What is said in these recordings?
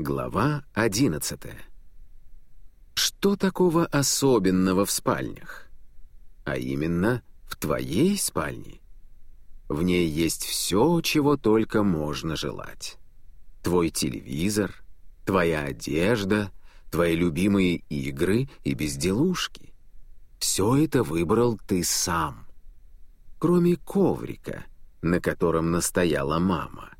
Глава 11 Что такого особенного в спальнях? А именно, в твоей спальне. В ней есть все, чего только можно желать. Твой телевизор, твоя одежда, твои любимые игры и безделушки. Все это выбрал ты сам. Кроме коврика, на котором настояла мама.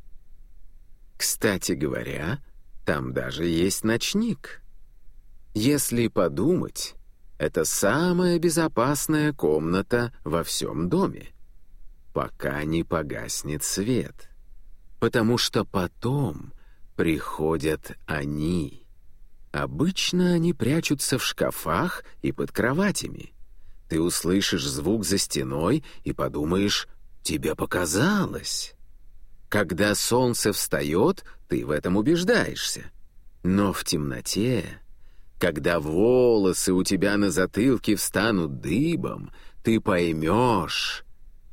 Кстати говоря, там даже есть ночник. Если подумать, это самая безопасная комната во всем доме, пока не погаснет свет. Потому что потом приходят они. Обычно они прячутся в шкафах и под кроватями. Ты услышишь звук за стеной и подумаешь, тебе показалось. Когда солнце встает, ты в этом убеждаешься. Но в темноте, когда волосы у тебя на затылке встанут дыбом, ты поймешь,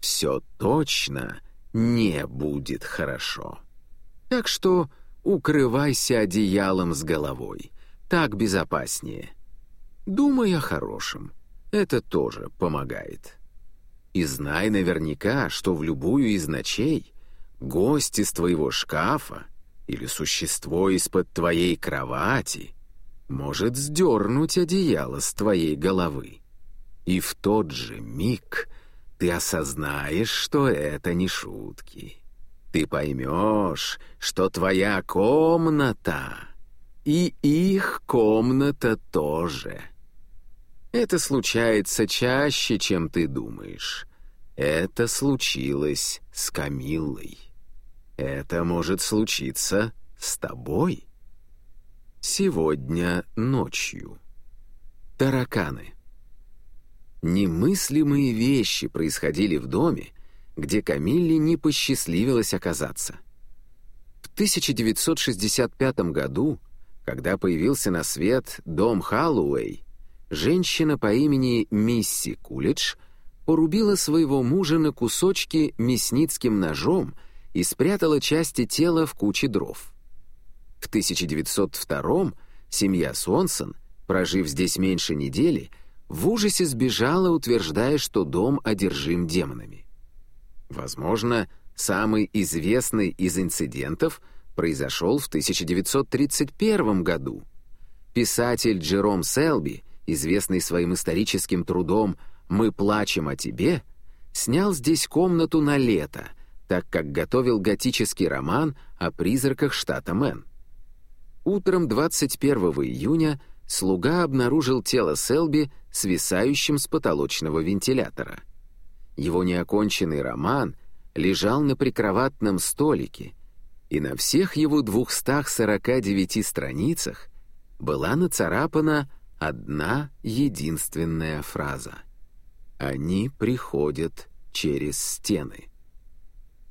все точно не будет хорошо. Так что укрывайся одеялом с головой. Так безопаснее. Думай о хорошем. Это тоже помогает. И знай наверняка, что в любую из ночей гость из твоего шкафа или существо из-под твоей кровати может сдернуть одеяло с твоей головы. И в тот же миг ты осознаешь, что это не шутки. Ты поймешь, что твоя комната и их комната тоже. Это случается чаще, чем ты думаешь. Это случилось с Камиллой. Это может случиться с тобой. Сегодня ночью. Тараканы. Немыслимые вещи происходили в доме, где Камилле не посчастливилось оказаться. В 1965 году, когда появился на свет дом Халлоуэй, женщина по имени Мисси Кулидж порубила своего мужа на кусочки мясницким ножом и спрятала части тела в куче дров. В 1902 семья Сонсон, прожив здесь меньше недели, в ужасе сбежала, утверждая, что дом одержим демонами. Возможно, самый известный из инцидентов произошел в 1931 году. Писатель Джером Селби, известный своим историческим трудом «Мы плачем о тебе», снял здесь комнату на лето, так как готовил готический роман о призраках штата Мэн. Утром 21 июня слуга обнаружил тело Селби, свисающим с потолочного вентилятора. Его неоконченный роман лежал на прикроватном столике, и на всех его 249 страницах была нацарапана одна единственная фраза. «Они приходят через стены».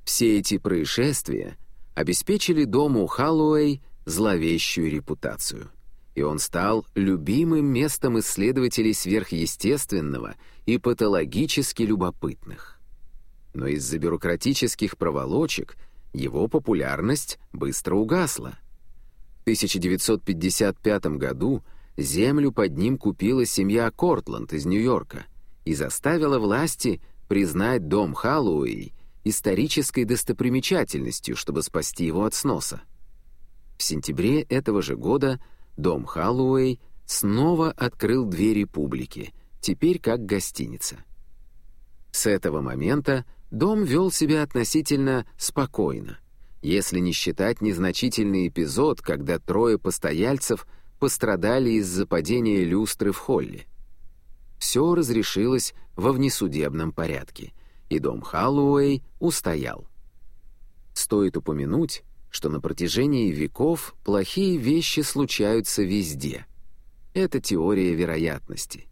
Все эти происшествия обеспечили дому Халлоуэй зловещую репутацию, и он стал любимым местом исследователей сверхъестественного и патологически любопытных. Но из-за бюрократических проволочек его популярность быстро угасла. В 1955 году землю под ним купила семья Кортланд из Нью-Йорка и заставила власти признать дом Халлоуэй исторической достопримечательностью, чтобы спасти его от сноса. В сентябре этого же года дом Халлоуэй снова открыл двери публике, теперь как гостиница. С этого момента дом вел себя относительно спокойно, если не считать незначительный эпизод, когда трое постояльцев пострадали из-за падения люстры в холле. Все разрешилось во внесудебном порядке — и дом Халлоуэй устоял. Стоит упомянуть, что на протяжении веков плохие вещи случаются везде. Это теория вероятности.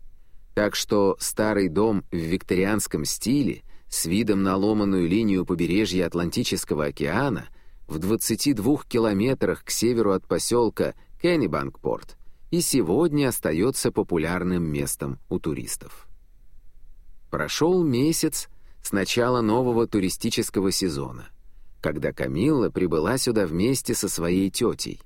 Так что старый дом в викторианском стиле с видом на ломаную линию побережья Атлантического океана в 22 километрах к северу от поселка Кеннибанкпорт и сегодня остается популярным местом у туристов. Прошел месяц, с начала нового туристического сезона, когда Камилла прибыла сюда вместе со своей тетей.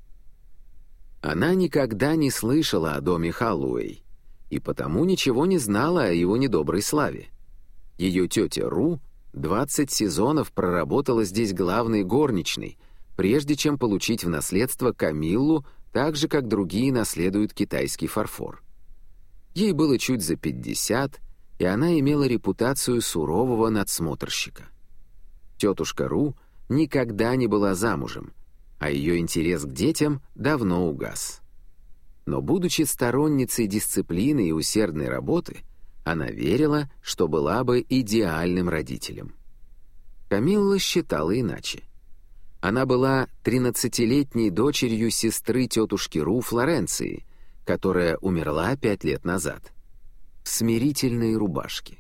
Она никогда не слышала о доме Халлоуэй и потому ничего не знала о его недоброй славе. Ее тетя Ру 20 сезонов проработала здесь главной горничной, прежде чем получить в наследство Камиллу, так же, как другие наследуют китайский фарфор. Ей было чуть за 50, и она имела репутацию сурового надсмотрщика. Тетушка Ру никогда не была замужем, а ее интерес к детям давно угас. Но, будучи сторонницей дисциплины и усердной работы, она верила, что была бы идеальным родителем. Камилла считала иначе. Она была 13-летней дочерью сестры тетушки Ру Флоренции, которая умерла пять лет назад. В смирительной рубашке.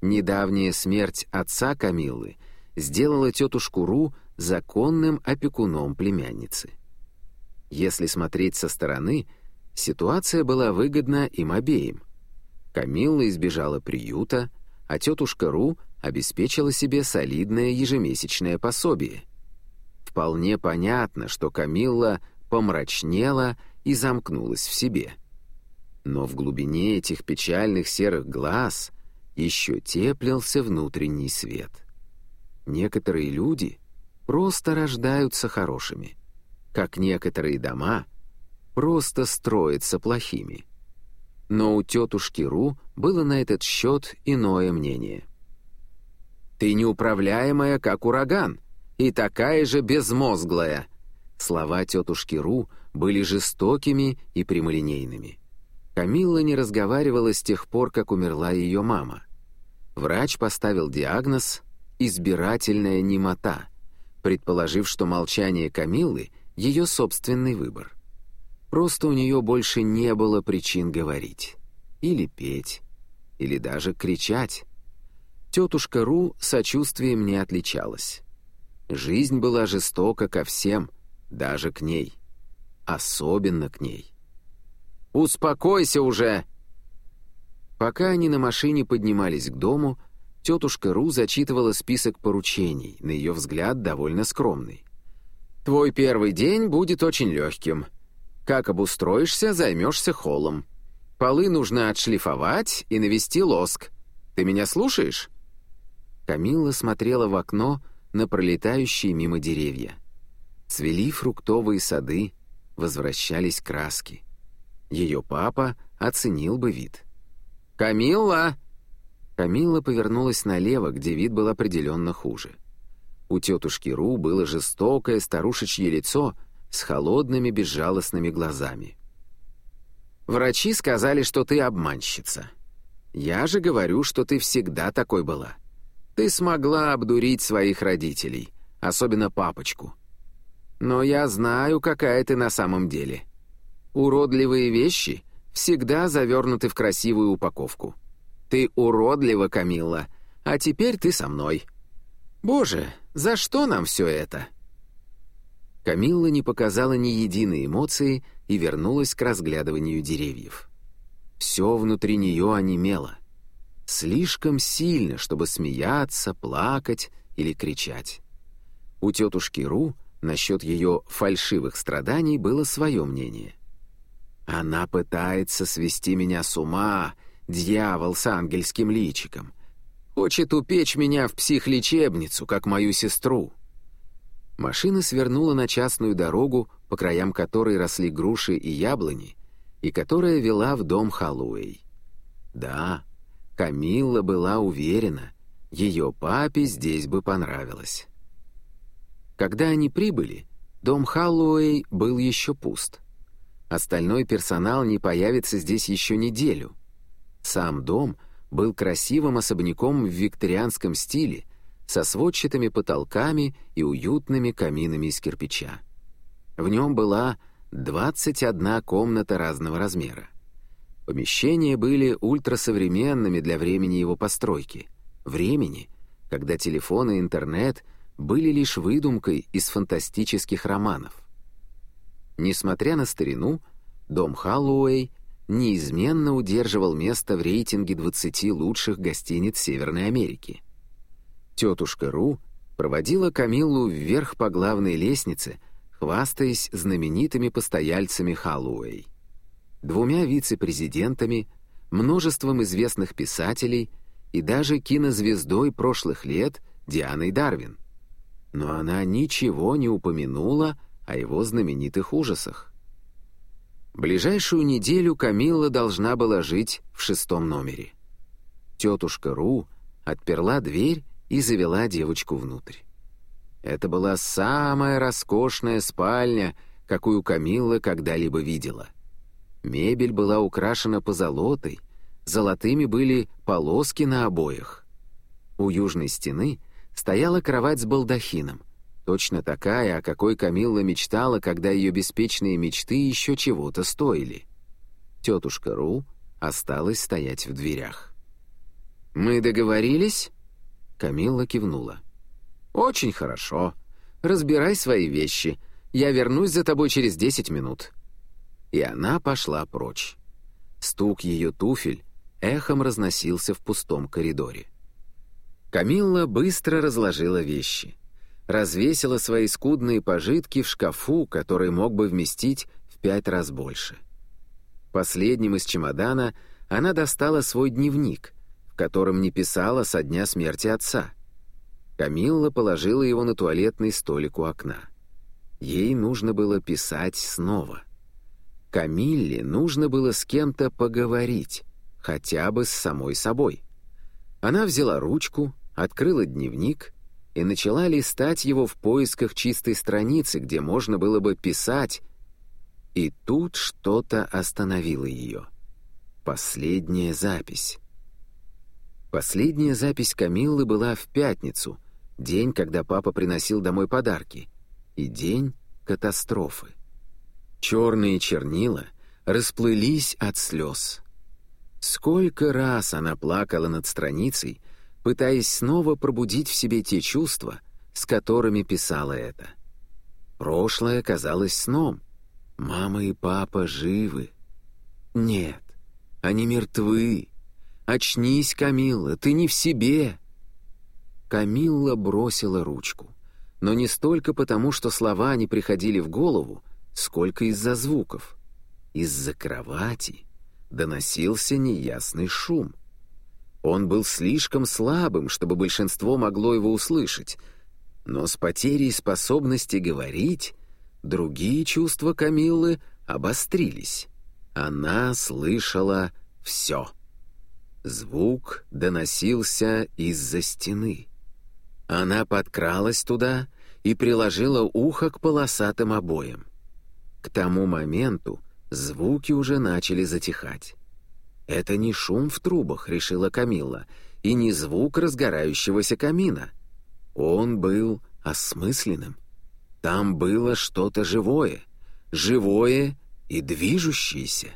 Недавняя смерть отца Камиллы сделала тетушку Ру законным опекуном племянницы. Если смотреть со стороны, ситуация была выгодна им обеим. Камилла избежала приюта, а тетушка Ру обеспечила себе солидное ежемесячное пособие. Вполне понятно, что Камилла помрачнела и замкнулась в себе. Но в глубине этих печальных серых глаз еще теплился внутренний свет. Некоторые люди просто рождаются хорошими, как некоторые дома просто строятся плохими. Но у тетушки Ру было на этот счет иное мнение. «Ты неуправляемая, как ураган, и такая же безмозглая!» Слова тетушки Ру были жестокими и прямолинейными. Камилла не разговаривала с тех пор, как умерла ее мама. Врач поставил диагноз «избирательная немота», предположив, что молчание Камиллы — ее собственный выбор. Просто у нее больше не было причин говорить. Или петь. Или даже кричать. Тетушка Ру сочувствием не отличалась. Жизнь была жестока ко всем, даже к ней. Особенно к ней. «Успокойся уже!» Пока они на машине поднимались к дому, тетушка Ру зачитывала список поручений, на ее взгляд довольно скромный. «Твой первый день будет очень легким. Как обустроишься, займешься холлом. Полы нужно отшлифовать и навести лоск. Ты меня слушаешь?» Камилла смотрела в окно на пролетающие мимо деревья. Цвели фруктовые сады, возвращались краски. Ее папа оценил бы вид. «Камилла!» Камилла повернулась налево, где вид был определенно хуже. У тетушки Ру было жестокое старушечье лицо с холодными безжалостными глазами. «Врачи сказали, что ты обманщица. Я же говорю, что ты всегда такой была. Ты смогла обдурить своих родителей, особенно папочку. Но я знаю, какая ты на самом деле. Уродливые вещи всегда завернуты в красивую упаковку. Ты уродлива, Камилла, а теперь ты со мной. Боже, за что нам все это?» Камилла не показала ни единой эмоции и вернулась к разглядыванию деревьев. Все внутри нее онемело. Слишком сильно, чтобы смеяться, плакать или кричать. У тетушки Ру насчет ее фальшивых страданий было свое мнение. «Она пытается свести меня с ума, дьявол с ангельским личиком. Хочет упечь меня в психлечебницу, как мою сестру». Машина свернула на частную дорогу, по краям которой росли груши и яблони, и которая вела в дом Халуэй. Да, Камилла была уверена, ее папе здесь бы понравилось. Когда они прибыли, дом Халлоуэй был еще пуст. Остальной персонал не появится здесь еще неделю. Сам дом был красивым особняком в викторианском стиле, со сводчатыми потолками и уютными каминами из кирпича. В нем была 21 комната разного размера. Помещения были ультрасовременными для времени его постройки. Времени, когда телефон и интернет были лишь выдумкой из фантастических романов. Несмотря на старину, дом Халлоуэй неизменно удерживал место в рейтинге 20 лучших гостиниц Северной Америки. Тетушка Ру проводила Камиллу вверх по главной лестнице, хвастаясь знаменитыми постояльцами Халлоуэй, двумя вице-президентами, множеством известных писателей и даже кинозвездой прошлых лет Дианой Дарвин. Но она ничего не упомянула о его знаменитых ужасах. Ближайшую неделю Камилла должна была жить в шестом номере. Тетушка Ру отперла дверь и завела девочку внутрь. Это была самая роскошная спальня, какую Камилла когда-либо видела. Мебель была украшена позолотой, золотыми были полоски на обоях. У южной стены стояла кровать с балдахином, точно такая, о какой Камилла мечтала, когда ее беспечные мечты еще чего-то стоили. Тетушка Ру осталась стоять в дверях. «Мы договорились?» Камилла кивнула. «Очень хорошо. Разбирай свои вещи. Я вернусь за тобой через десять минут». И она пошла прочь. Стук ее туфель эхом разносился в пустом коридоре. Камилла быстро разложила вещи. Развесила свои скудные пожитки в шкафу, который мог бы вместить в пять раз больше. Последним из чемодана она достала свой дневник, в котором не писала со дня смерти отца — Камилла положила его на туалетный столик у окна. Ей нужно было писать снова. Камилле нужно было с кем-то поговорить, хотя бы с самой собой. Она взяла ручку, открыла дневник и начала листать его в поисках чистой страницы, где можно было бы писать, и тут что-то остановило ее. Последняя запись. Последняя запись Камиллы была в пятницу, день, когда папа приносил домой подарки, и день катастрофы. Черные чернила расплылись от слез. Сколько раз она плакала над страницей, пытаясь снова пробудить в себе те чувства, с которыми писала это. Прошлое казалось сном. Мама и папа живы. Нет, они мертвы. «Очнись, Камилла, ты не в себе!» Камилла бросила ручку. Но не столько потому, что слова не приходили в голову, сколько из-за звуков. Из-за кровати доносился неясный шум. Он был слишком слабым, чтобы большинство могло его услышать, но с потерей способности говорить другие чувства Камиллы обострились. Она слышала все. Звук доносился из-за стены. Она подкралась туда и приложила ухо к полосатым обоям. К тому моменту звуки уже начали затихать. «Это не шум в трубах», — решила Камилла, «и не звук разгорающегося камина. Он был осмысленным. Там было что-то живое, живое и движущееся».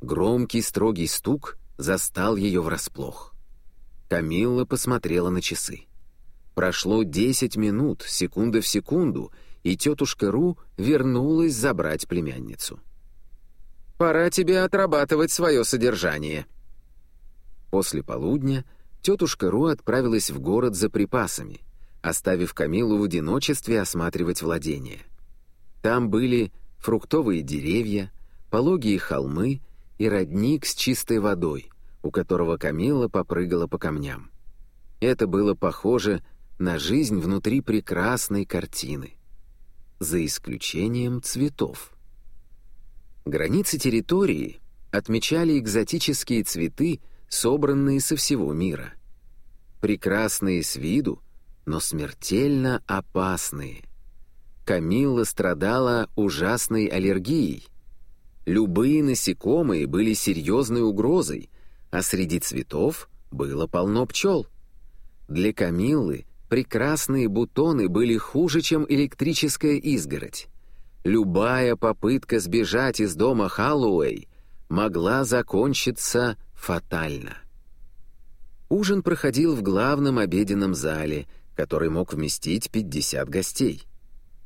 Громкий строгий стук застал ее врасплох. Камилла посмотрела на часы. Прошло десять минут, секунда в секунду, и тетушка Ру вернулась забрать племянницу. «Пора тебе отрабатывать свое содержание». После полудня тетушка Ру отправилась в город за припасами, оставив Камилу в одиночестве осматривать владения. Там были фруктовые деревья, пологие холмы и родник с чистой водой, у которого Камила попрыгала по камням. Это было похоже на жизнь внутри прекрасной картины. За исключением цветов. Границы территории отмечали экзотические цветы, собранные со всего мира. Прекрасные с виду, но смертельно опасные. Камилла страдала ужасной аллергией — Любые насекомые были серьезной угрозой, а среди цветов было полно пчел. Для Камиллы прекрасные бутоны были хуже, чем электрическая изгородь. Любая попытка сбежать из дома Халлоуэй могла закончиться фатально. Ужин проходил в главном обеденном зале, который мог вместить 50 гостей.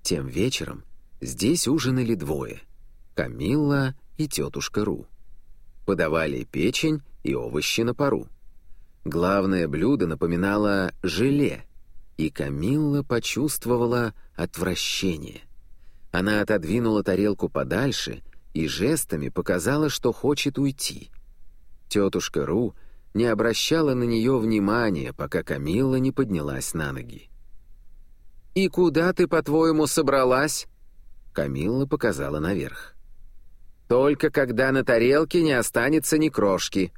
Тем вечером здесь ужинали двое — Камилла и тетушка Ру. Подавали печень и овощи на пару. Главное блюдо напоминало желе, и Камилла почувствовала отвращение. Она отодвинула тарелку подальше и жестами показала, что хочет уйти. Тетушка Ру не обращала на нее внимания, пока Камилла не поднялась на ноги. «И куда ты, по-твоему, собралась?» Камилла показала наверх. «Только когда на тарелке не останется ни крошки».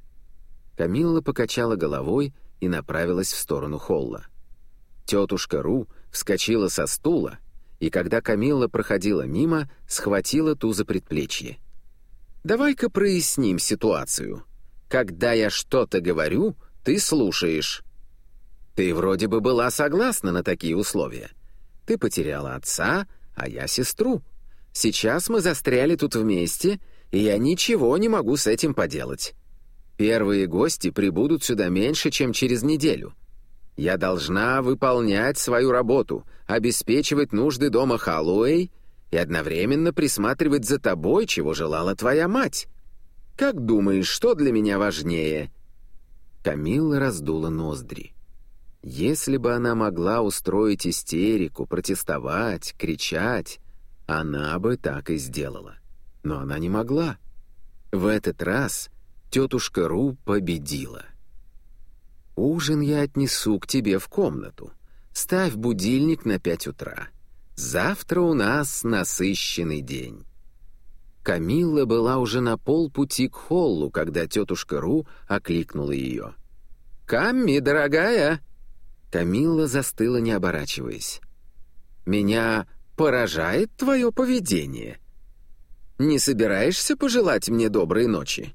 Камилла покачала головой и направилась в сторону холла. Тетушка Ру вскочила со стула, и когда Камилла проходила мимо, схватила ту за предплечье. «Давай-ка проясним ситуацию. Когда я что-то говорю, ты слушаешь. Ты вроде бы была согласна на такие условия. Ты потеряла отца, а я сестру. Сейчас мы застряли тут вместе, и я ничего не могу с этим поделать. Первые гости прибудут сюда меньше, чем через неделю. Я должна выполнять свою работу, обеспечивать нужды дома Халлоуэй и одновременно присматривать за тобой, чего желала твоя мать. Как думаешь, что для меня важнее?» Камилла раздула ноздри. Если бы она могла устроить истерику, протестовать, кричать, она бы так и сделала. Но она не могла. В этот раз тетушка Ру победила. «Ужин я отнесу к тебе в комнату. Ставь будильник на пять утра. Завтра у нас насыщенный день». Камилла была уже на полпути к холлу, когда тетушка Ру окликнула ее. «Камми, дорогая!» Камилла застыла, не оборачиваясь. «Меня поражает твое поведение. Не собираешься пожелать мне доброй ночи?»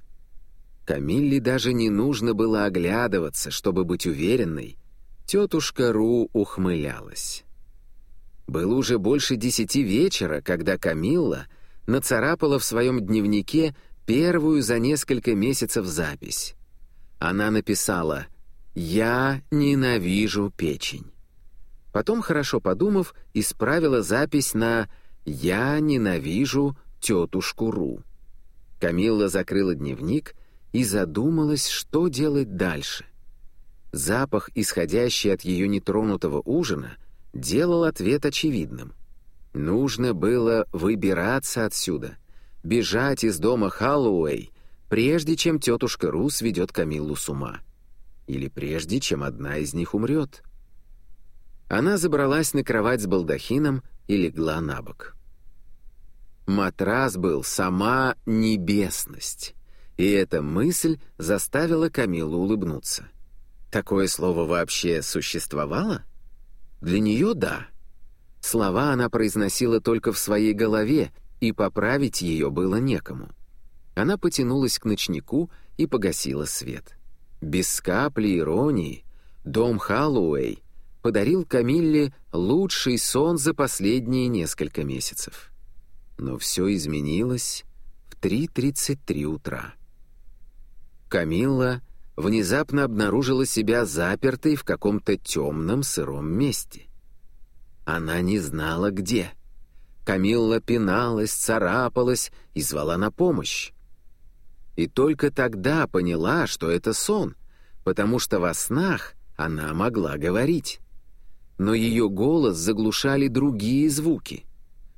Камилле даже не нужно было оглядываться, чтобы быть уверенной. Тетушка Ру ухмылялась. Было уже больше десяти вечера, когда Камилла — нацарапала в своем дневнике первую за несколько месяцев запись. Она написала «Я ненавижу печень». Потом, хорошо подумав, исправила запись на «Я ненавижу тетушку Ру». Камилла закрыла дневник и задумалась, что делать дальше. Запах, исходящий от ее нетронутого ужина, делал ответ очевидным. Нужно было выбираться отсюда, бежать из дома Халлоуэй, прежде чем тетушка Рус ведет Камиллу с ума. Или прежде, чем одна из них умрет. Она забралась на кровать с балдахином и легла на бок. Матрас был сама небесность, и эта мысль заставила Камилу улыбнуться. Такое слово вообще существовало? Для нее — да. Слова она произносила только в своей голове, и поправить ее было некому. Она потянулась к ночнику и погасила свет. Без капли иронии дом Халлоуэй подарил Камилле лучший сон за последние несколько месяцев. Но все изменилось в 3.33 утра. Камилла внезапно обнаружила себя запертой в каком-то темном сыром месте. Она не знала, где. Камилла пиналась, царапалась и звала на помощь. И только тогда поняла, что это сон, потому что во снах она могла говорить. Но ее голос заглушали другие звуки.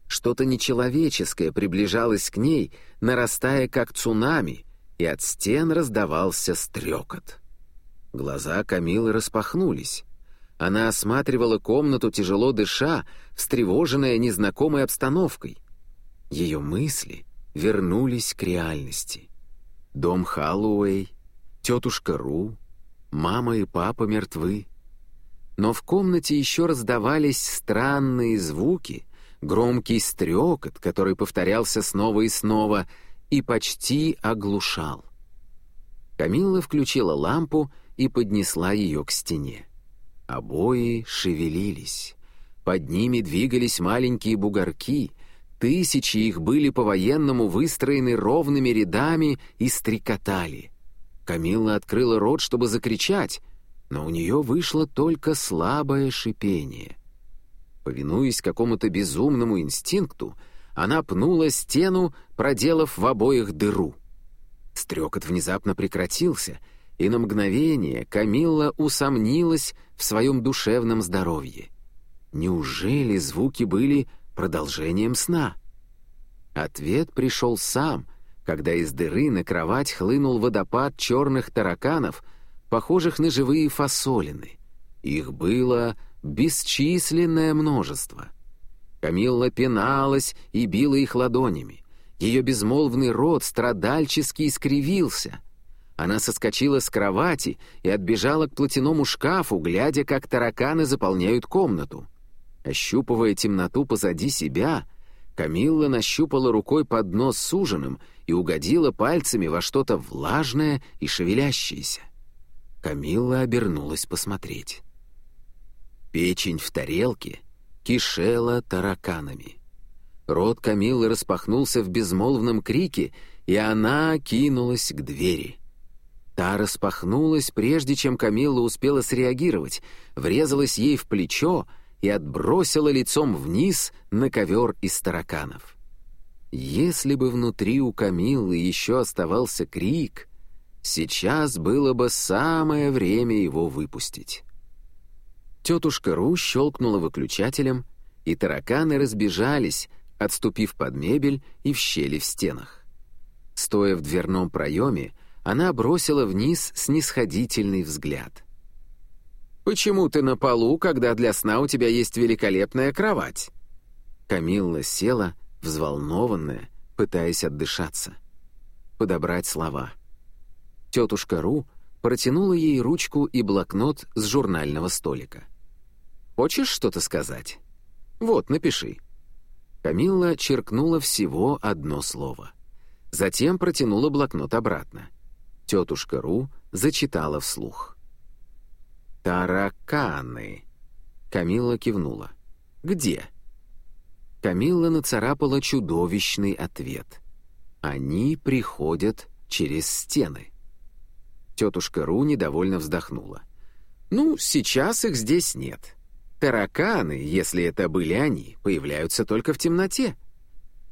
Что-то нечеловеческое приближалось к ней, нарастая как цунами, и от стен раздавался стрекот. Глаза Камилы распахнулись. Она осматривала комнату, тяжело дыша, встревоженная незнакомой обстановкой. Ее мысли вернулись к реальности. Дом Халлоуэй, тетушка Ру, мама и папа мертвы. Но в комнате еще раздавались странные звуки, громкий стрекот, который повторялся снова и снова, и почти оглушал. Камилла включила лампу и поднесла ее к стене. Обои шевелились. Под ними двигались маленькие бугорки. Тысячи их были по-военному выстроены ровными рядами и стрекотали. Камилла открыла рот, чтобы закричать, но у нее вышло только слабое шипение. Повинуясь какому-то безумному инстинкту, она пнула стену, проделав в обоих дыру. Стрекот внезапно прекратился — и на мгновение Камилла усомнилась в своем душевном здоровье. Неужели звуки были продолжением сна? Ответ пришел сам, когда из дыры на кровать хлынул водопад черных тараканов, похожих на живые фасолины. Их было бесчисленное множество. Камилла пиналась и била их ладонями. Ее безмолвный рот страдальчески искривился. Она соскочила с кровати и отбежала к платяному шкафу, глядя, как тараканы заполняют комнату. Ощупывая темноту позади себя, Камилла нащупала рукой под нос с ужином и угодила пальцами во что-то влажное и шевелящееся. Камилла обернулась посмотреть. Печень в тарелке кишела тараканами. Рот Камиллы распахнулся в безмолвном крике, и она кинулась к двери. Та распахнулась, прежде чем Камилла успела среагировать, врезалась ей в плечо — и отбросила лицом вниз на ковер из тараканов. Если бы внутри у Камиллы еще оставался крик, сейчас было бы самое время его выпустить. Тетушка Ру щелкнула выключателем, и тараканы разбежались, отступив под мебель и в щели в стенах. Стоя в дверном проеме, она бросила вниз снисходительный взгляд. Почему ты на полу, когда для сна у тебя есть великолепная кровать?» Камилла села, взволнованная, пытаясь отдышаться. Подобрать слова. Тетушка Ру протянула ей ручку и блокнот с журнального столика. «Хочешь что-то сказать? Вот, напиши». Камилла черкнула всего одно слово. Затем протянула блокнот обратно. Тетушка Ру зачитала вслух. «Тараканы!» Камилла кивнула. «Где?» Камилла нацарапала чудовищный ответ. «Они приходят через стены». Тетушка Ру недовольно вздохнула. «Ну, сейчас их здесь нет. Тараканы, если это были они, появляются только в темноте.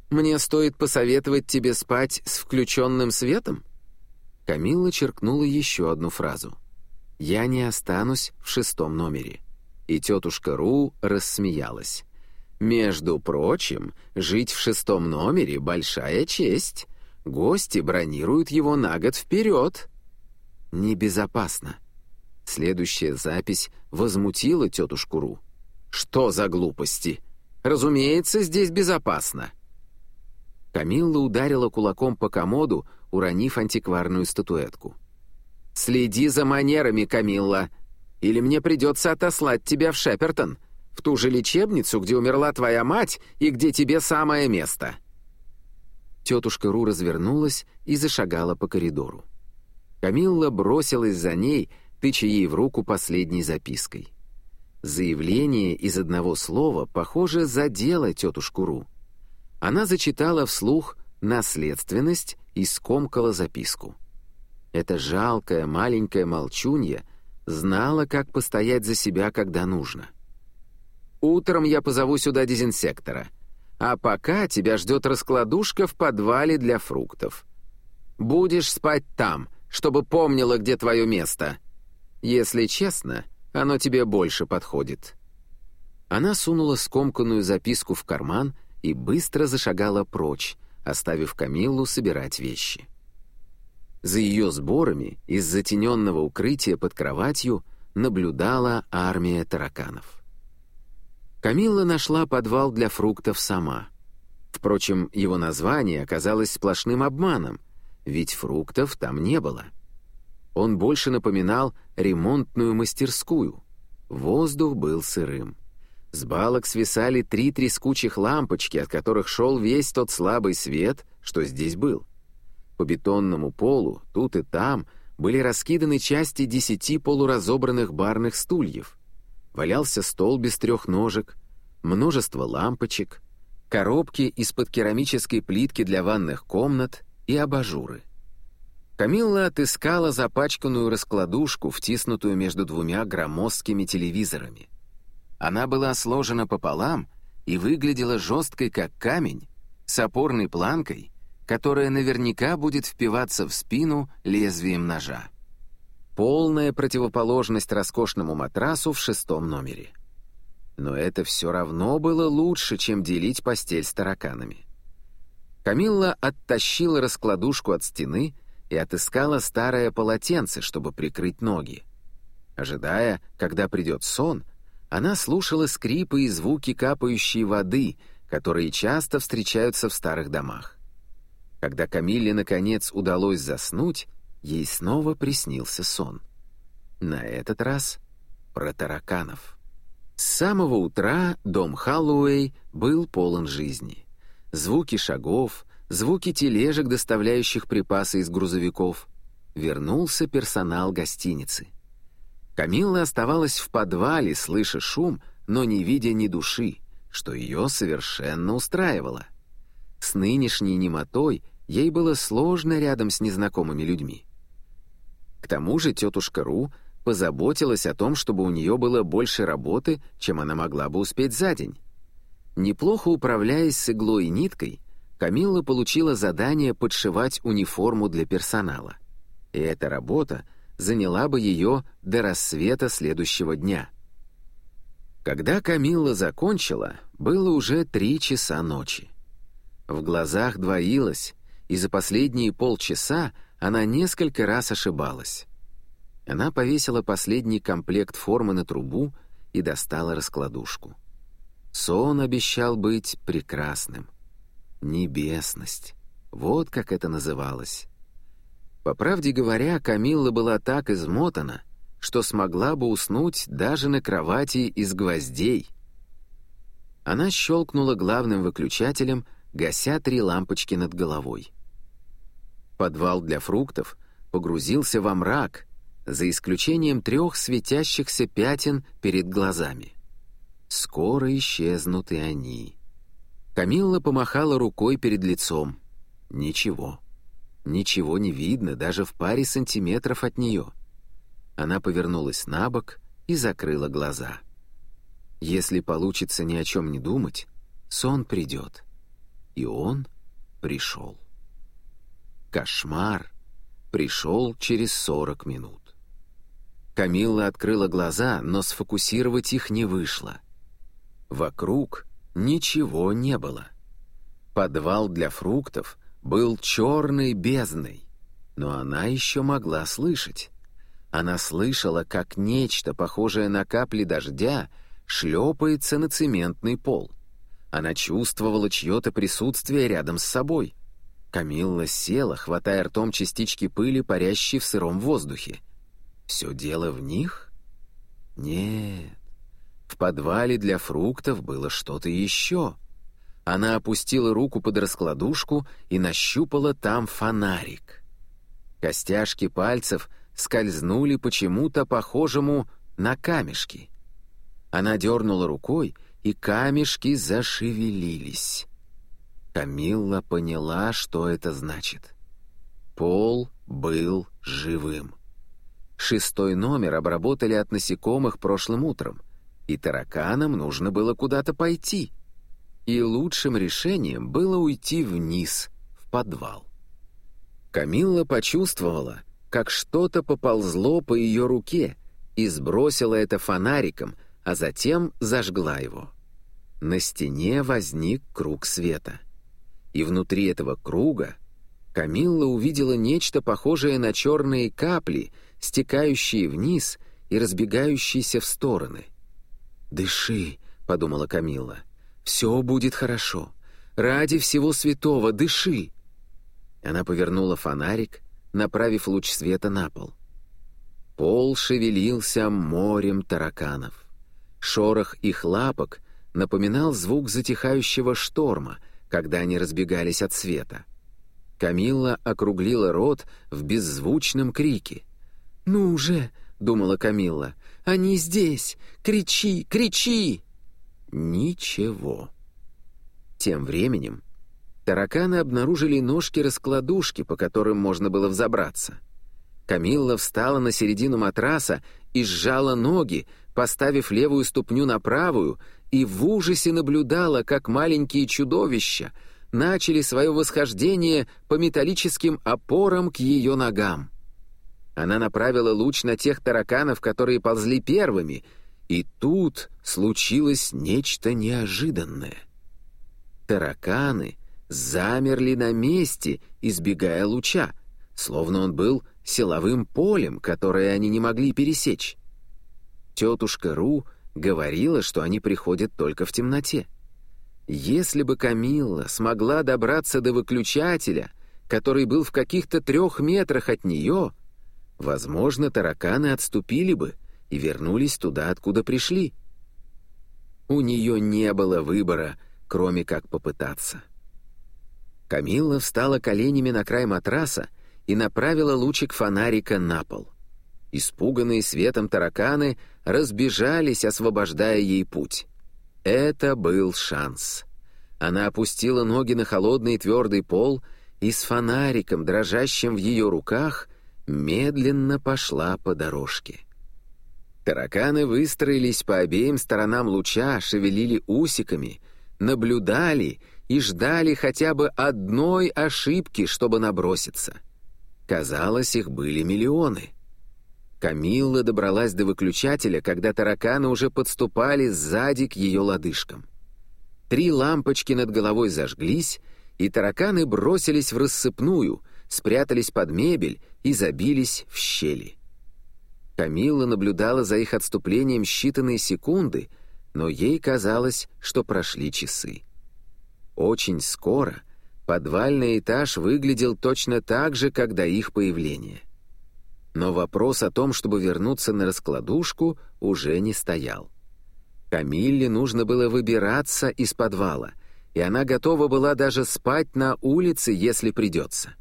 Мне стоит посоветовать тебе спать с включенным светом?» Камилла черкнула еще одну фразу я не останусь в шестом номере». И тетушка Ру рассмеялась. «Между прочим, жить в шестом номере — большая честь. Гости бронируют его на год вперед». «Небезопасно». Следующая запись возмутила тетушку Ру. «Что за глупости? Разумеется, здесь безопасно». Камилла ударила кулаком по комоду, уронив антикварную статуэтку. «Следи за манерами, Камилла, или мне придется отослать тебя в Шепертон, в ту же лечебницу, где умерла твоя мать и где тебе самое место». Тетушка Ру развернулась и зашагала по коридору. Камилла бросилась за ней, тыча ей в руку последней запиской. Заявление из одного слова, похоже, задело тетушку Ру. Она зачитала вслух «наследственность» и скомкала записку. Эта жалкая маленькая молчунья знала, как постоять за себя, когда нужно. «Утром я позову сюда дезинсектора, а пока тебя ждет раскладушка в подвале для фруктов. Будешь спать там, чтобы помнила, где твое место. Если честно, оно тебе больше подходит». Она сунула скомканную записку в карман и быстро зашагала прочь, оставив Камиллу собирать вещи. За ее сборами из затененного укрытия под кроватью наблюдала армия тараканов. Камилла нашла подвал для фруктов сама. Впрочем, его название оказалось сплошным обманом, ведь фруктов там не было. Он больше напоминал ремонтную мастерскую. Воздух был сырым. С балок свисали три трескучих лампочки, от которых шел весь тот слабый свет, что здесь был. По бетонному полу, тут и там, были раскиданы части десяти полуразобранных барных стульев. Валялся стол без трех ножек, множество лампочек, коробки из-под керамической плитки для ванных комнат и абажуры. Камилла отыскала запачканную раскладушку, втиснутую между двумя громоздкими телевизорами. Она была сложена пополам и выглядела жесткой, как камень, с опорной планкой которая наверняка будет впиваться в спину лезвием ножа. Полная противоположность роскошному матрасу в шестом номере. Но это все равно было лучше, чем делить постель с тараканами. Камилла оттащила раскладушку от стены и отыскала старое полотенце, чтобы прикрыть ноги. Ожидая, когда придет сон, она слушала скрипы и звуки капающей воды, которые часто встречаются в старых домах. Когда Камилле, наконец, удалось заснуть, ей снова приснился сон. На этот раз про тараканов. С самого утра дом Халлоуэй был полон жизни. Звуки шагов, звуки тележек, доставляющих припасы из грузовиков. Вернулся персонал гостиницы. Камилла оставалась в подвале, слыша шум, но не видя ни души, что ее совершенно устраивало. С нынешней немотой ей было сложно рядом с незнакомыми людьми. К тому же тетушка Ру позаботилась о том, чтобы у нее было больше работы, чем она могла бы успеть за день. Неплохо управляясь с иглой и ниткой, Камилла получила задание подшивать униформу для персонала. И эта работа заняла бы ее до рассвета следующего дня. Когда Камилла закончила, было уже три часа ночи. В глазах двоилось, и за последние полчаса она несколько раз ошибалась. Она повесила последний комплект формы на трубу и достала раскладушку. Сон обещал быть прекрасным. Небесность. Вот как это называлось. По правде говоря, Камилла была так измотана, что смогла бы уснуть даже на кровати из гвоздей. Она щелкнула главным выключателем, гася три лампочки над головой. Подвал для фруктов погрузился во мрак, за исключением трех светящихся пятен перед глазами. Скоро исчезнут и они. Камилла помахала рукой перед лицом. Ничего. Ничего не видно даже в паре сантиметров от нее. Она повернулась на бок и закрыла глаза. Если получится ни о чем не думать, сон придет. И он пришел. Кошмар пришел через сорок минут. Камилла открыла глаза, но сфокусировать их не вышло. Вокруг ничего не было. Подвал для фруктов был черной бездной, но она еще могла слышать. Она слышала, как нечто, похожее на капли дождя, шлепается на цементный пол. Она чувствовала чье-то присутствие рядом с собой — Камилла села, хватая ртом частички пыли, парящие в сыром воздухе. Все дело в них? Нет. В подвале для фруктов было что-то еще. Она опустила руку под раскладушку и нащупала там фонарик. Костяшки пальцев скользнули почему-то похожему на камешки. Она дернула рукой, и камешки зашевелились. Камилла поняла, что это значит. Пол был живым. Шестой номер обработали от насекомых прошлым утром, и тараканам нужно было куда-то пойти. И лучшим решением было уйти вниз, в подвал. Камилла почувствовала, как что-то поползло по ее руке и сбросила это фонариком, а затем зажгла его. На стене возник круг света — и внутри этого круга Камилла увидела нечто похожее на черные капли, стекающие вниз и разбегающиеся в стороны. «Дыши», — подумала Камилла, — «все будет хорошо. Ради всего святого дыши». Она повернула фонарик, направив луч света на пол. Пол шевелился морем тараканов. Шорох их лапок напоминал звук затихающего шторма — когда они разбегались от света. Камилла округлила рот в беззвучном крике. «Ну уже!» — думала Камилла. «Они здесь! Кричи! Кричи!» Ничего. Тем временем тараканы обнаружили ножки-раскладушки, по которым можно было взобраться. Камилла встала на середину матраса и сжала ноги, поставив левую ступню на правую и в ужасе наблюдала, как маленькие чудовища начали свое восхождение по металлическим опорам к ее ногам. Она направила луч на тех тараканов, которые ползли первыми, И тут случилось нечто неожиданное. Тараканы замерли на месте, избегая луча, словно он был силовым полем, которое они не могли пересечь. Тетушка Ру говорила, что они приходят только в темноте. Если бы Камилла смогла добраться до выключателя, который был в каких-то трех метрах от нее, возможно, тараканы отступили бы и вернулись туда, откуда пришли. У нее не было выбора, кроме как попытаться. Камилла встала коленями на край матраса и направила лучик фонарика на пол. Испуганные светом тараканы разбежались, освобождая ей путь. Это был шанс. Она опустила ноги на холодный твердый пол и с фонариком, дрожащим в ее руках, медленно пошла по дорожке. Тараканы выстроились по обеим сторонам луча, шевелили усиками, наблюдали и ждали хотя бы одной ошибки, чтобы наброситься. Казалось, их были миллионы. Камилла добралась до выключателя, когда тараканы уже подступали сзади к ее лодыжкам. Три лампочки над головой зажглись, и тараканы бросились в рассыпную, спрятались под мебель и забились в щели. Камилла наблюдала за их отступлением считанные секунды, но ей казалось, что прошли часы. Очень скоро подвальный этаж выглядел точно так же, как до их появления. Но вопрос о том, чтобы вернуться на раскладушку, уже не стоял. Камилле нужно было выбираться из подвала, и она готова была даже спать на улице, если придется.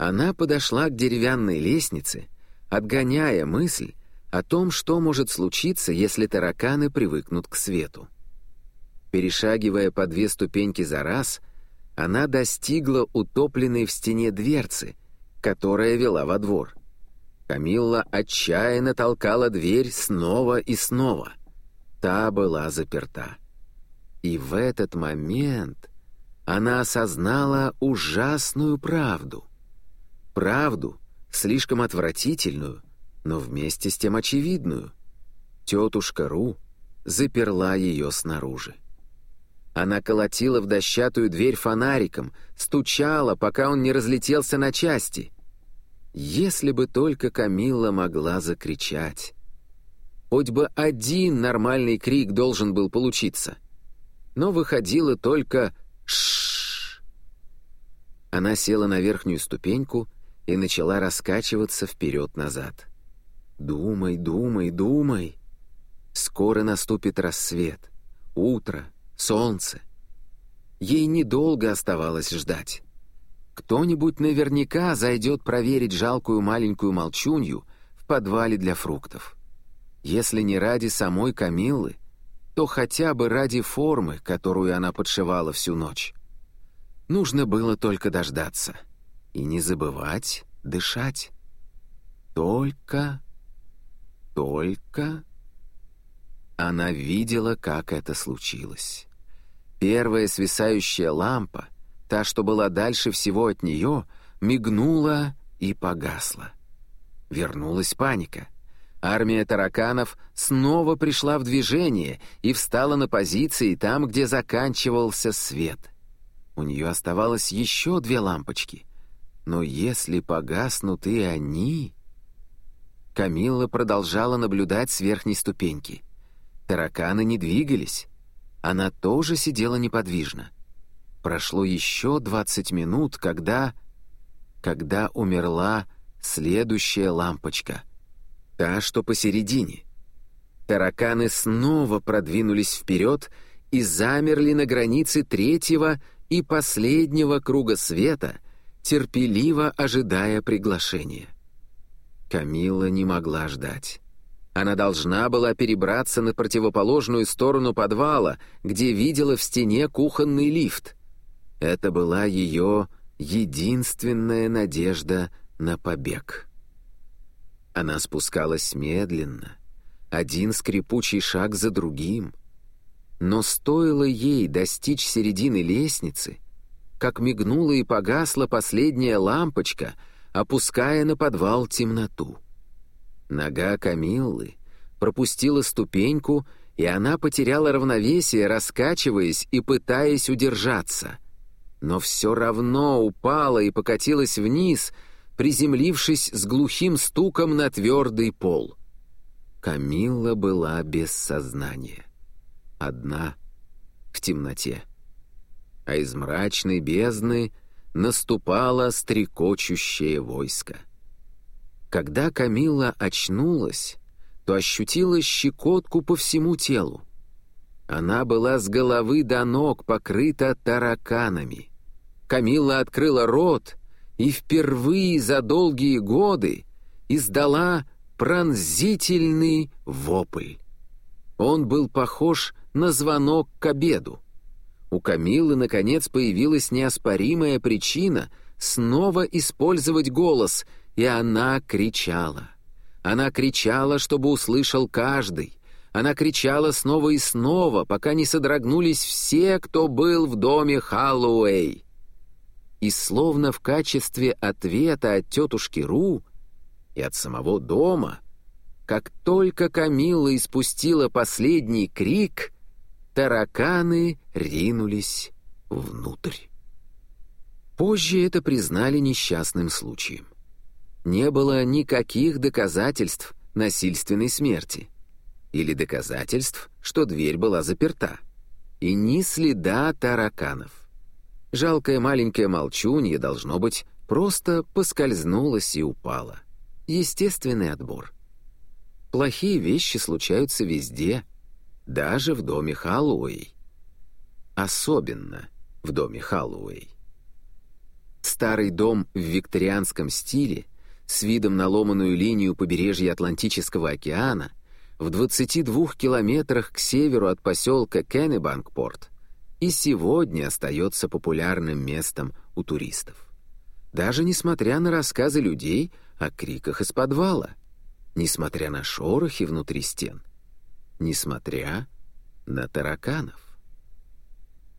Она подошла к деревянной лестнице, отгоняя мысль о том, что может случиться, если тараканы привыкнут к свету. Перешагивая по две ступеньки за раз, она достигла утопленной в стене дверцы, которая вела во двор. Камилла отчаянно толкала дверь снова и снова. Та была заперта. И в этот момент она осознала ужасную правду. Правду, слишком отвратительную, но вместе с тем очевидную. Тетушка Ру заперла ее снаружи. Она колотила в дощатую дверь фонариком, стучала, пока он не разлетелся на части. Если бы только Камилла могла закричать. Хоть бы один нормальный крик должен был получиться. Но выходило только «шшш». Она села на верхнюю ступеньку и начала раскачиваться вперед-назад. «Думай, думай, думай. Скоро наступит рассвет, утро, солнце. Ей недолго оставалось ждать. Кто-нибудь наверняка зайдет проверить жалкую маленькую молчунью в подвале для фруктов. Если не ради самой Камиллы, то хотя бы ради формы, которую она подшивала всю ночь. Нужно было только дождаться. И не забывать дышать. Только... только... Она видела, как это случилось. Первая свисающая лампа, та, что была дальше всего от нее, мигнула и погасла. Вернулась паника. Армия тараканов снова пришла в движение и встала на позиции там, где заканчивался свет. У нее оставалось еще две лампочки. Но если погаснут и они... Камилла продолжала наблюдать с верхней ступеньки. Тараканы не двигались. Она тоже сидела неподвижно. Прошло еще двадцать минут, когда... Когда умерла следующая лампочка. Та, что посередине. Тараканы снова продвинулись вперед и замерли на границе третьего и последнего круга света, терпеливо ожидая приглашения. Камила не могла ждать. Она должна была перебраться на противоположную сторону подвала, где видела в стене кухонный лифт. Это была ее единственная надежда на побег. Она спускалась медленно, один скрипучий шаг за другим. Но стоило ей достичь середины лестницы, как мигнула и погасла последняя лампочка, опуская на подвал темноту. Нога Камиллы пропустила ступеньку, и она потеряла равновесие, раскачиваясь и пытаясь удержаться. Но все равно упала и покатилась вниз, приземлившись с глухим стуком на твердый пол. Камилла была без сознания. Одна, в темноте. А из мрачной бездны наступало стрекочущее войско. Когда Камилла очнулась, то ощутила щекотку по всему телу. Она была с головы до ног покрыта тараканами. Камилла открыла рот и впервые за долгие годы издала пронзительный вопль. Он был похож на звонок к обеду. У Камилы, наконец, появилась неоспоримая причина снова использовать голос, и она кричала. Она кричала, чтобы услышал каждый. Она кричала снова и снова, пока не содрогнулись все, кто был в доме Халлоуэй. И словно в качестве ответа от тетушки Ру и от самого дома, как только Камилла испустила последний крик, тараканы ринулись внутрь. Позже это признали несчастным случаем не было никаких доказательств насильственной смерти или доказательств, что дверь была заперта, и ни следа тараканов. Жалкое маленькое молчунье, должно быть, просто поскользнулось и упало. Естественный отбор. Плохие вещи случаются везде, даже в доме Халлоуэй. Особенно в доме Халлоуэй. Старый дом в викторианском стиле с видом на ломаную линию побережья Атлантического океана, в 22 километрах к северу от поселка Кеннебанкпорт, и сегодня остается популярным местом у туристов. Даже несмотря на рассказы людей о криках из подвала, несмотря на шорохи внутри стен, несмотря на тараканов.